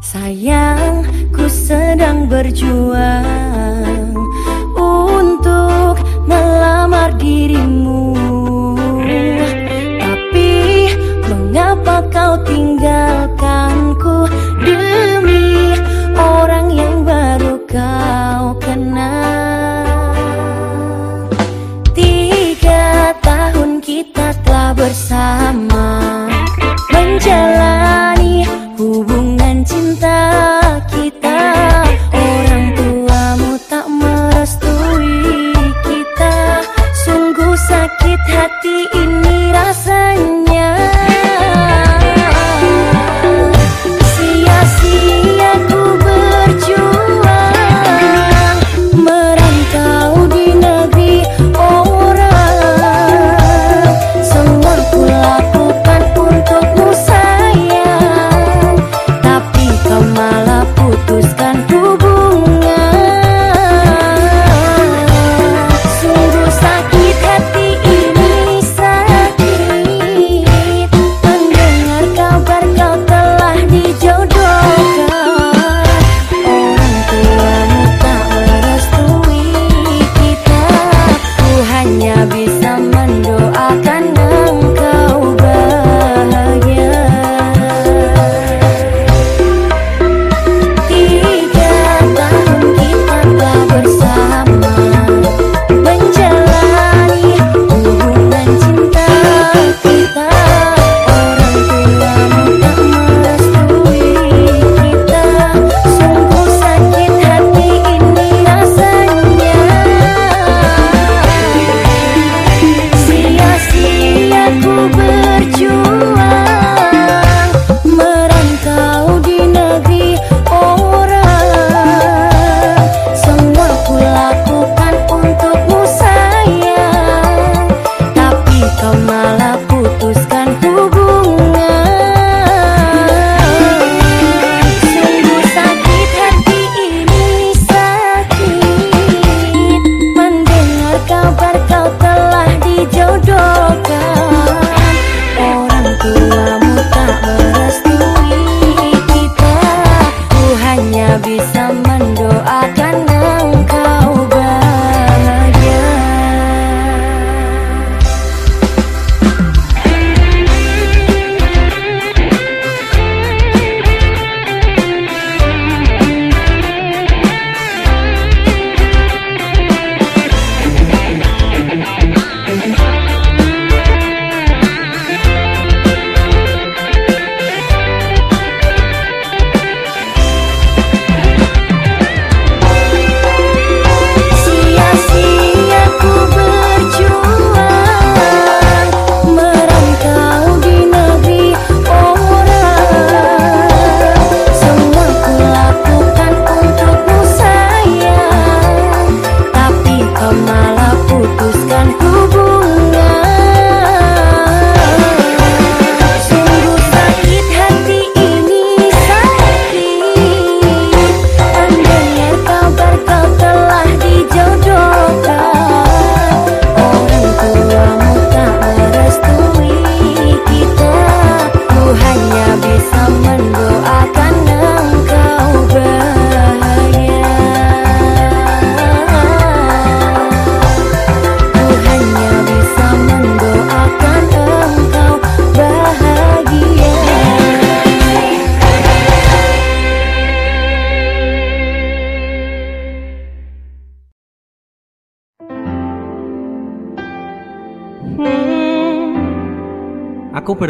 Sayang, ku sedang berjuang.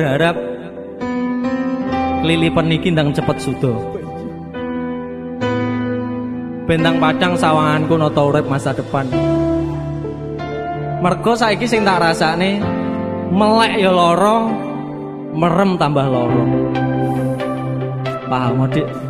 berharap lili pernikin ndang cepet sudo. Bentang padang sawanganku nata urip masa depan. Mergo saiki sing tak rasane melek ya lorong, merem tambah lorong. Paham, Dik?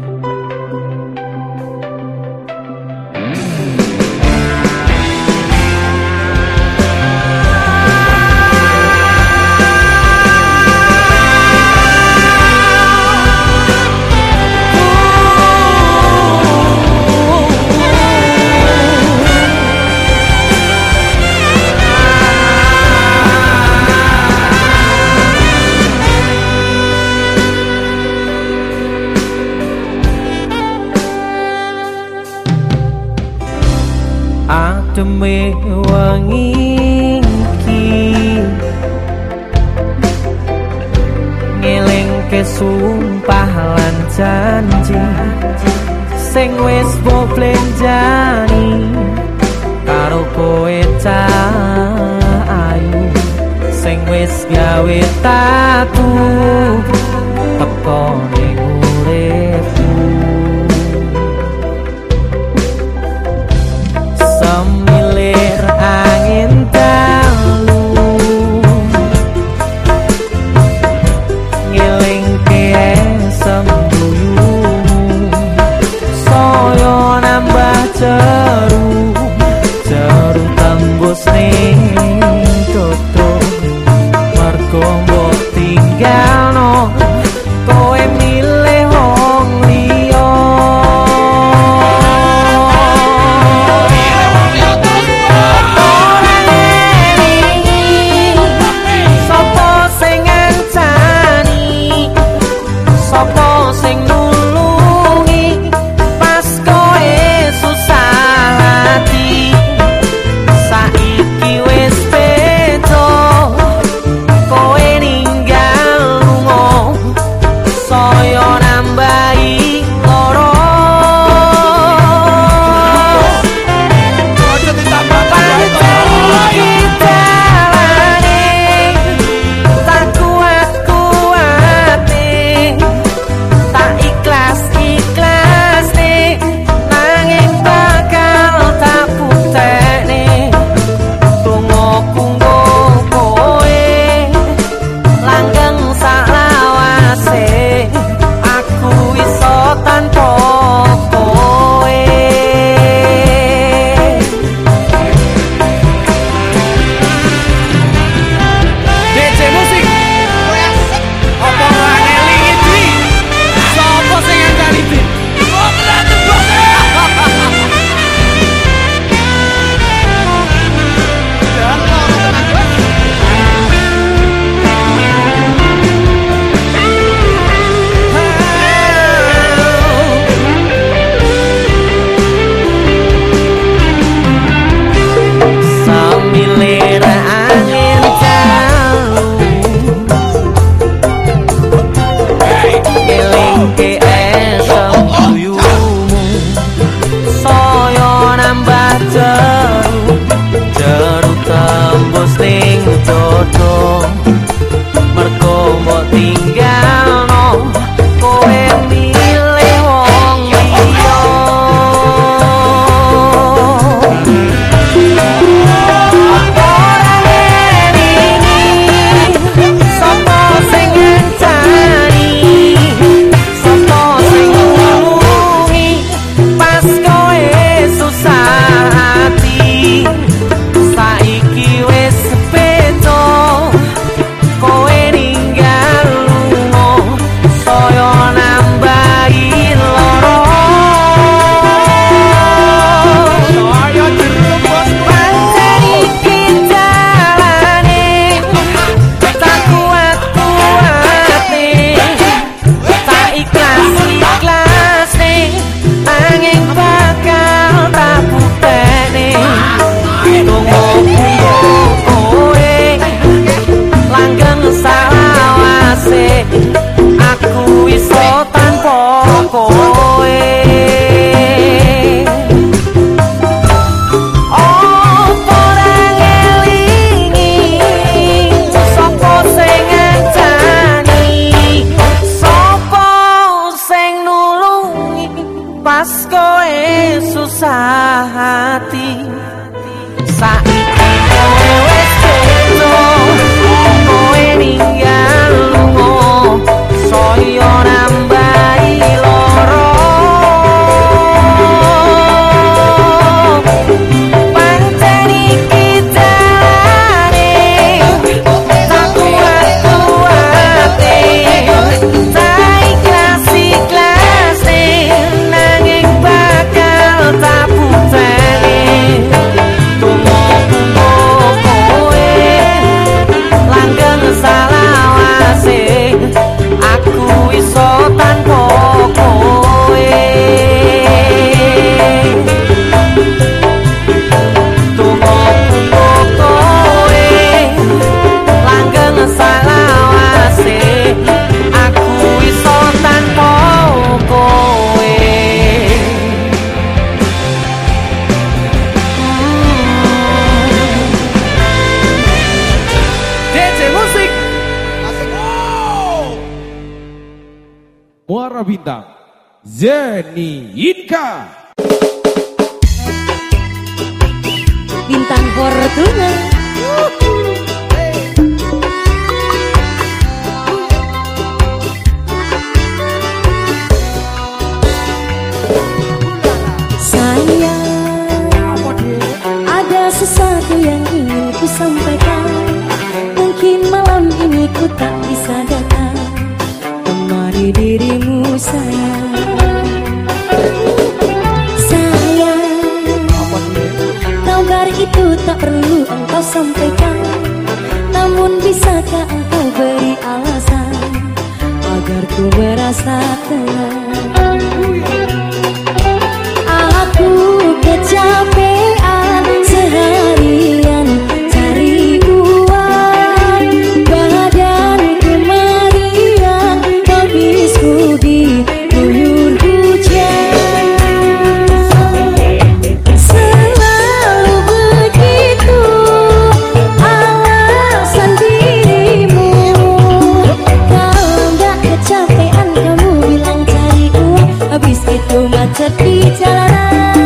ke sumpah lan janji sing wis boflen karo kowe ayu sing wis gawe tatu teko Muara Bintang, Zeni Inka. Bintang Fortuna. Sayang pasar. seperti jalanan